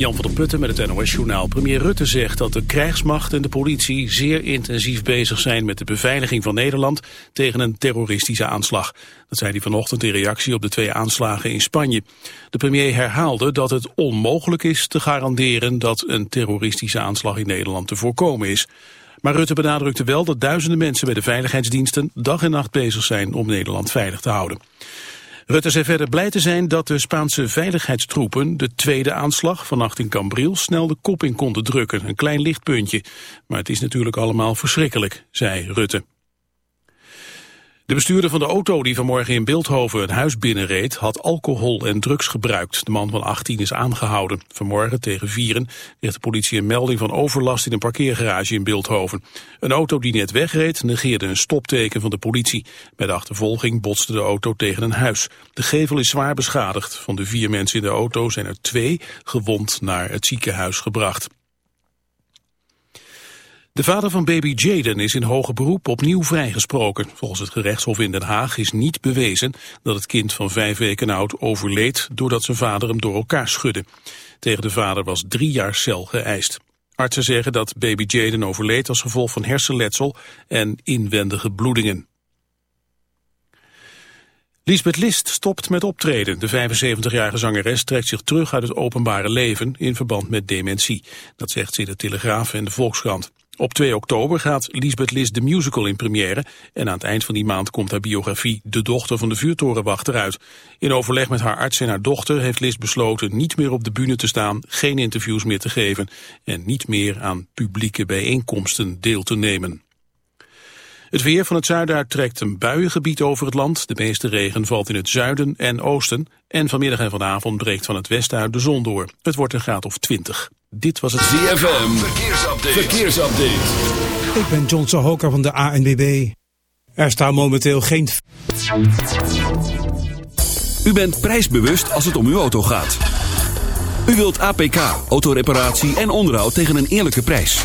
Jan van der Putten met het NOS-journaal. Premier Rutte zegt dat de krijgsmacht en de politie zeer intensief bezig zijn met de beveiliging van Nederland tegen een terroristische aanslag. Dat zei hij vanochtend in reactie op de twee aanslagen in Spanje. De premier herhaalde dat het onmogelijk is te garanderen dat een terroristische aanslag in Nederland te voorkomen is. Maar Rutte benadrukte wel dat duizenden mensen bij de veiligheidsdiensten dag en nacht bezig zijn om Nederland veilig te houden. Rutte zei verder blij te zijn dat de Spaanse veiligheidstroepen de tweede aanslag vannacht in Cambril snel de kop in konden drukken. Een klein lichtpuntje. Maar het is natuurlijk allemaal verschrikkelijk, zei Rutte. De bestuurder van de auto die vanmorgen in Beeldhoven het huis binnenreed... had alcohol en drugs gebruikt. De man van 18 is aangehouden. Vanmorgen tegen vieren kreeg de politie een melding van overlast... in een parkeergarage in Beeldhoven. Een auto die net wegreed negeerde een stopteken van de politie. Bij de achtervolging botste de auto tegen een huis. De gevel is zwaar beschadigd. Van de vier mensen in de auto zijn er twee gewond naar het ziekenhuis gebracht. De vader van baby Jaden is in hoger beroep opnieuw vrijgesproken. Volgens het gerechtshof in Den Haag is niet bewezen dat het kind van vijf weken oud overleed doordat zijn vader hem door elkaar schudde. Tegen de vader was drie jaar cel geëist. Artsen zeggen dat baby Jaden overleed als gevolg van hersenletsel en inwendige bloedingen. Lisbeth List stopt met optreden. De 75-jarige zangeres trekt zich terug uit het openbare leven in verband met dementie. Dat zegt ze in de Telegraaf en de Volkskrant. Op 2 oktober gaat Lisbeth List de musical in première en aan het eind van die maand komt haar biografie De dochter van de vuurtorenwachter uit. In overleg met haar arts en haar dochter heeft List besloten niet meer op de bühne te staan, geen interviews meer te geven en niet meer aan publieke bijeenkomsten deel te nemen. Het weer van het zuiden uit trekt een buiengebied over het land. De meeste regen valt in het zuiden en oosten. En vanmiddag en vanavond breekt van het westen uit de zon door. Het wordt een graad of 20. Dit was het ZFM. Verkeersupdate. Verkeersupdate. Ik ben John Sahoka van de ANWB. Er staat momenteel geen... U bent prijsbewust als het om uw auto gaat. U wilt APK, autoreparatie en onderhoud tegen een eerlijke prijs.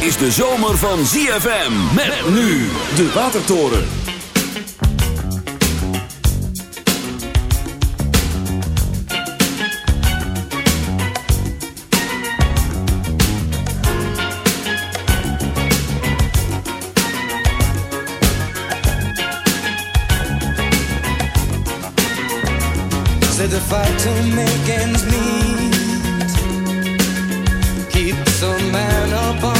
Is de zomer van ZFM. Met nu de Watertoren. Said the fight to make ends meet Keeps a man up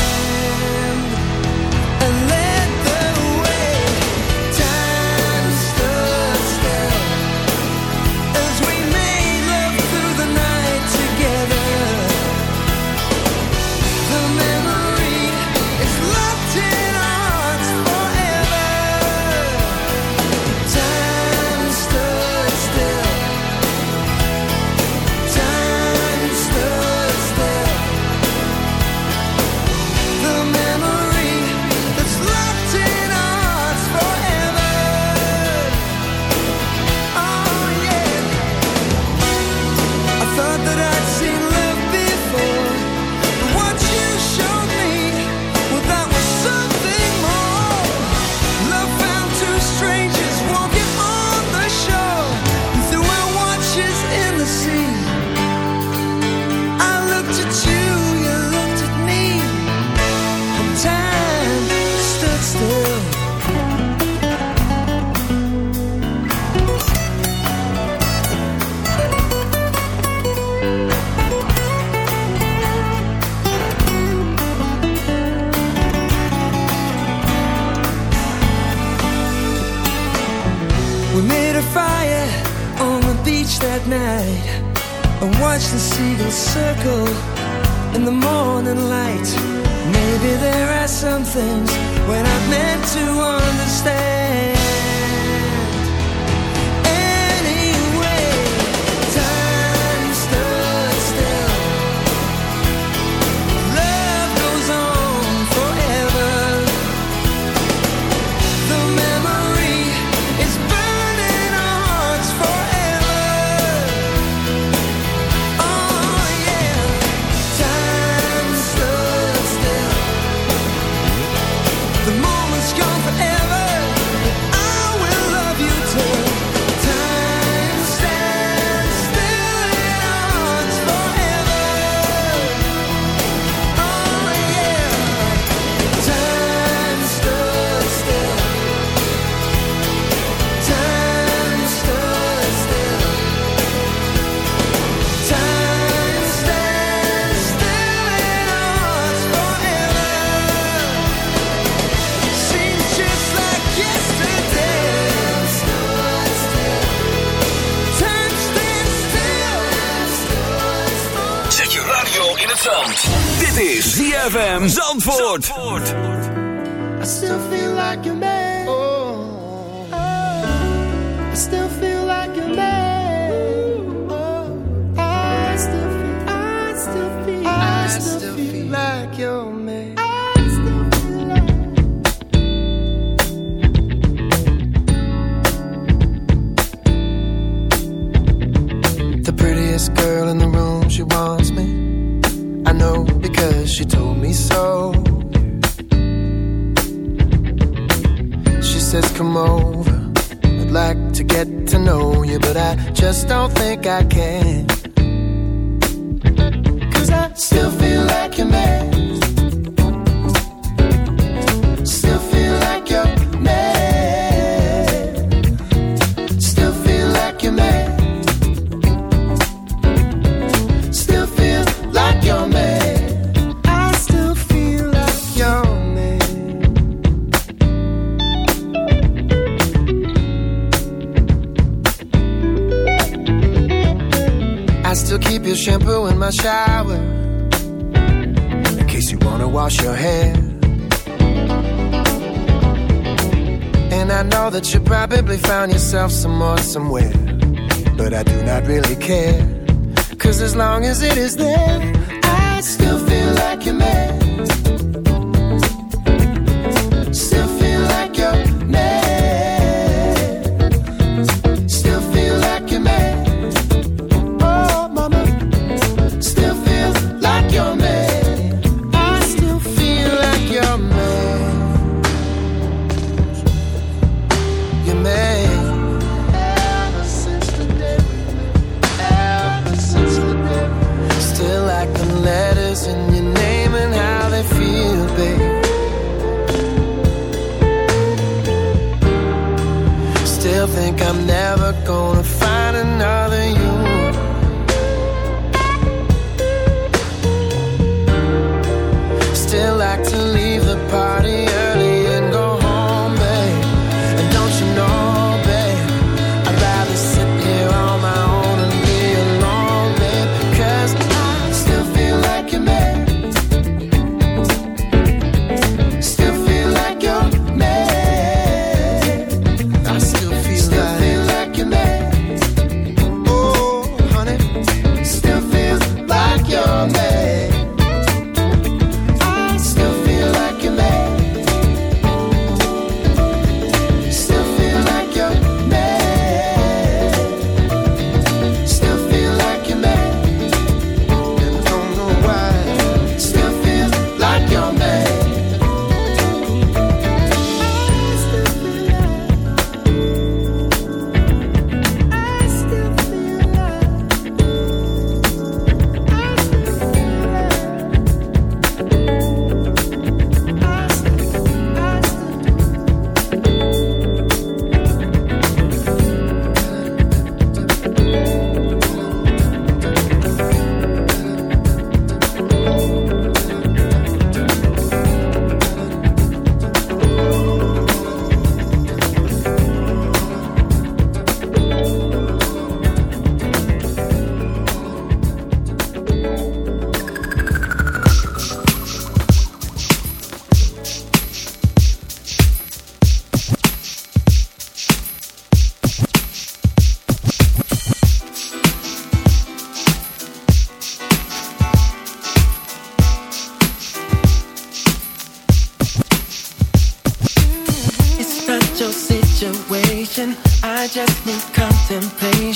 Zandvoort.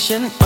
attention